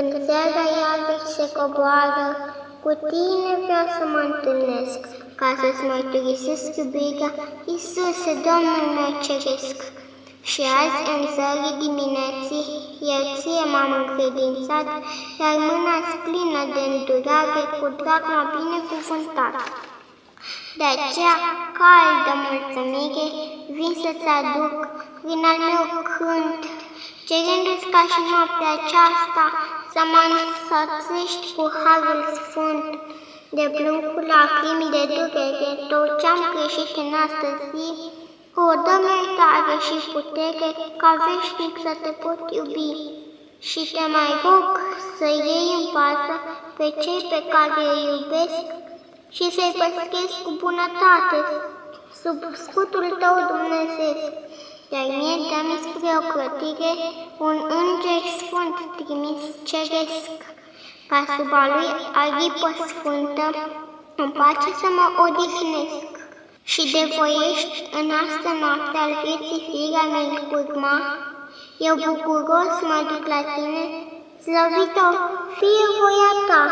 Când seara iarăși se coboară, cu tine vreau să mă întâlnesc, ca să-ți mărturisesc iubirea, Iisuse, Domnul meu ceresc. Și azi, în zării dimineții, eu ție m-am încredințat, iar mâna plină de îndurare, cu drag m-a binecuvântat. De aceea, caldă mulțumire, vin să-ți aduc prin al meu cânt, cerându-ți ca și noaptea aceasta să mă însoțești cu Harul Sfânt, de plâng cu lacrimii de durere tot ce-am greșit în astăzi zi, o dă-mi iertare și putere ca veșnic să te pot iubi. Și te mai rog să iei în față pe cei pe care îi iubesc și să-i păstrezi cu bunătate sub scutul tău Dumnezeu, iar mie dă-mi spre o clătire un înger sfânt trimis ceresc, ca sub a lui aripă sfântă, în pace să mă odihnesc. Și de voiești în asta noapte al vieții firea mea urma, eu bucuros mă duc la tine, slăvit-o fie voia ta.